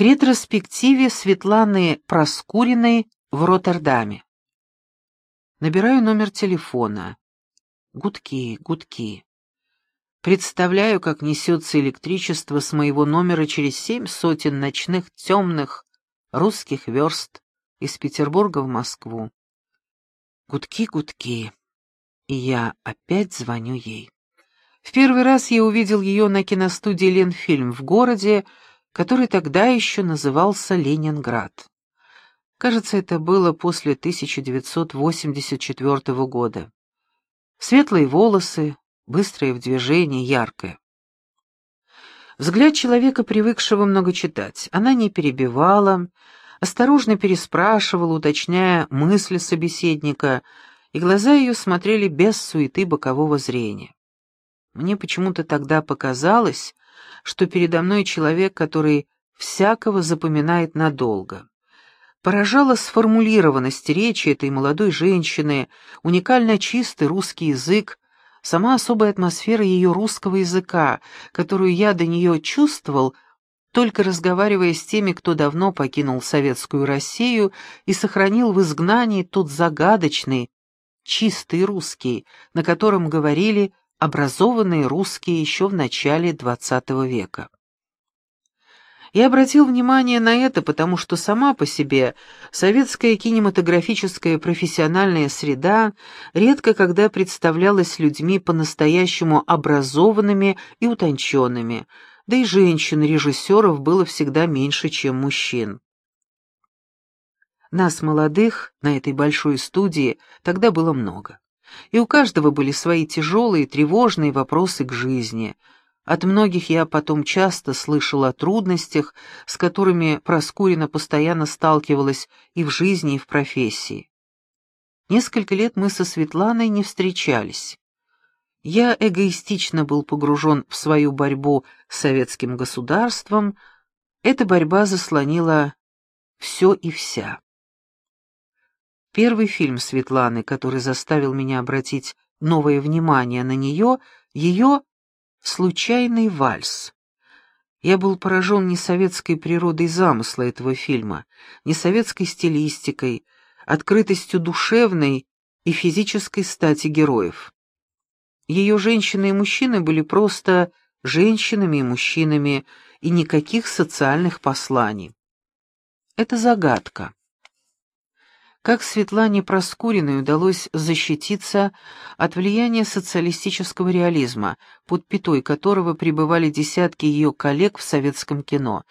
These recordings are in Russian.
к ретроспективе Светланы Проскуриной в Роттердаме. Набираю номер телефона. Гудки, гудки. Представляю, как несется электричество с моего номера через семь сотен ночных темных русских верст из Петербурга в Москву. Гудки, гудки. И я опять звоню ей. В первый раз я увидел ее на киностудии «Ленфильм» в городе, который тогда еще назывался Ленинград. Кажется, это было после 1984 года. Светлые волосы, быстрое в движении, яркое. Взгляд человека, привыкшего много читать. Она не перебивала, осторожно переспрашивала, уточняя мысли собеседника, и глаза ее смотрели без суеты бокового зрения. Мне почему-то тогда показалось, что передо мной человек, который всякого запоминает надолго. Поражала сформулированность речи этой молодой женщины, уникально чистый русский язык, сама особая атмосфера ее русского языка, которую я до нее чувствовал, только разговаривая с теми, кто давно покинул советскую Россию и сохранил в изгнании тот загадочный, чистый русский, на котором говорили образованные русские еще в начале XX века. Я обратил внимание на это, потому что сама по себе советская кинематографическая профессиональная среда редко когда представлялась людьми по-настоящему образованными и утонченными, да и женщин-режиссеров было всегда меньше, чем мужчин. Нас, молодых, на этой большой студии тогда было много. И у каждого были свои тяжелые, тревожные вопросы к жизни — от многих я потом часто слышала о трудностях, с которыми Проскурина постоянно сталкивалась и в жизни, и в профессии. Несколько лет мы со Светланой не встречались. Я эгоистично был погружен в свою борьбу с советским государством. Эта борьба заслонила все и вся. Первый фильм Светланы, который заставил меня обратить новое внимание на нее, ее Случайный вальс. Я был поражен не советской природой замысла этого фильма, не советской стилистикой, открытостью душевной и физической стати героев. Ее женщины и мужчины были просто женщинами и мужчинами, и никаких социальных посланий. Это загадка как Светлане Проскуриной удалось защититься от влияния социалистического реализма, под пятой которого пребывали десятки ее коллег в советском кино.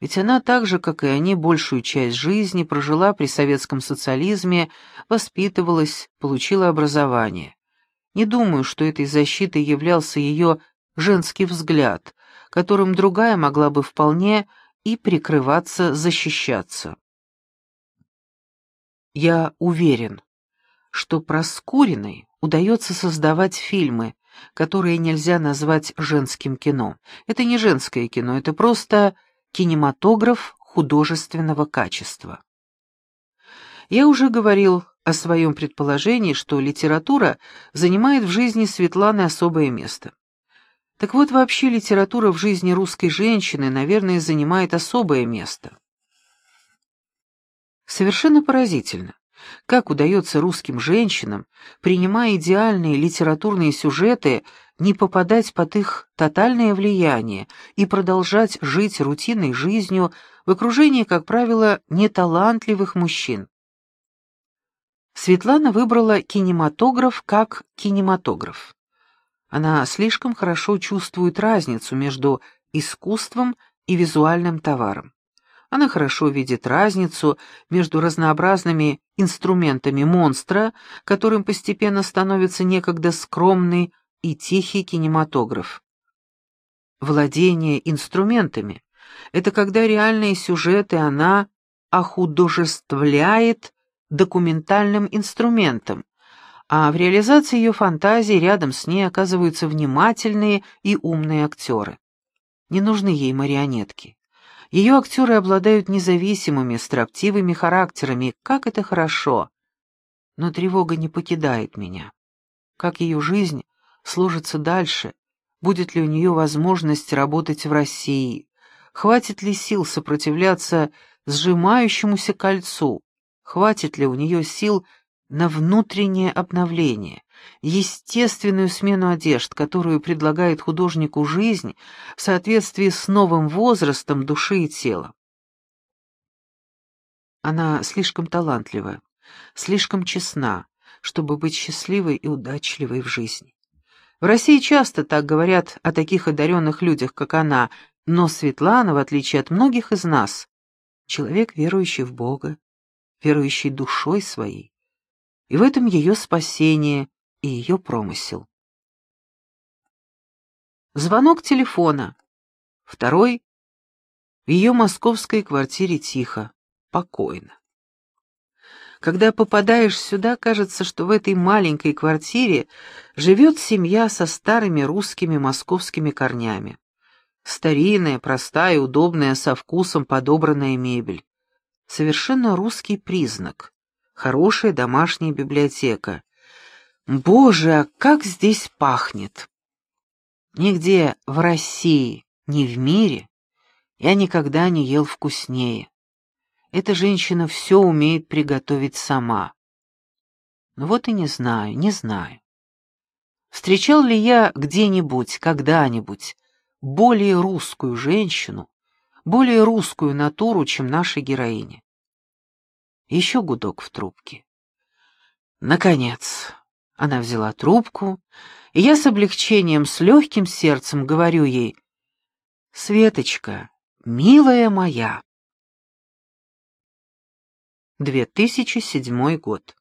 Ведь она так же, как и они, большую часть жизни прожила при советском социализме, воспитывалась, получила образование. Не думаю, что этой защитой являлся ее женский взгляд, которым другая могла бы вполне и прикрываться, защищаться. Я уверен, что Проскуриной удается создавать фильмы, которые нельзя назвать женским кино. Это не женское кино, это просто кинематограф художественного качества. Я уже говорил о своем предположении, что литература занимает в жизни Светланы особое место. Так вот, вообще литература в жизни русской женщины, наверное, занимает особое место. Совершенно поразительно, как удается русским женщинам, принимая идеальные литературные сюжеты, не попадать под их тотальное влияние и продолжать жить рутинной жизнью в окружении, как правило, неталантливых мужчин. Светлана выбрала кинематограф как кинематограф. Она слишком хорошо чувствует разницу между искусством и визуальным товаром. Она хорошо видит разницу между разнообразными инструментами монстра, которым постепенно становится некогда скромный и тихий кинематограф. Владение инструментами — это когда реальные сюжеты она охудожествляет документальным инструментом, а в реализации ее фантазии рядом с ней оказываются внимательные и умные актеры. Не нужны ей марионетки. Ее актеры обладают независимыми, строптивыми характерами, как это хорошо. Но тревога не покидает меня. Как ее жизнь сложится дальше? Будет ли у нее возможность работать в России? Хватит ли сил сопротивляться сжимающемуся кольцу? Хватит ли у нее сил на внутреннее обновление, естественную смену одежд, которую предлагает художнику жизнь в соответствии с новым возрастом души и тела? Она слишком талантлива, слишком честна, чтобы быть счастливой и удачливой в жизни. В России часто так говорят о таких одаренных людях, как она, но Светлана, в отличие от многих из нас, человек, верующий в Бога, верующий душой своей. И в этом ее спасение и ее промысел. Звонок телефона. Второй. В ее московской квартире тихо, покойно. Когда попадаешь сюда, кажется, что в этой маленькой квартире живет семья со старыми русскими московскими корнями. Старинная, простая, удобная, со вкусом подобранная мебель. Совершенно русский признак. Хорошая домашняя библиотека. Боже, а как здесь пахнет! Нигде в России, ни в мире я никогда не ел вкуснее. Эта женщина все умеет приготовить сама. Ну вот и не знаю, не знаю. Встречал ли я где-нибудь, когда-нибудь, более русскую женщину, более русскую натуру, чем наша героиня? Еще гудок в трубке. Наконец, она взяла трубку, и я с облегчением, с легким сердцем говорю ей, «Светочка, милая моя». 2007 год.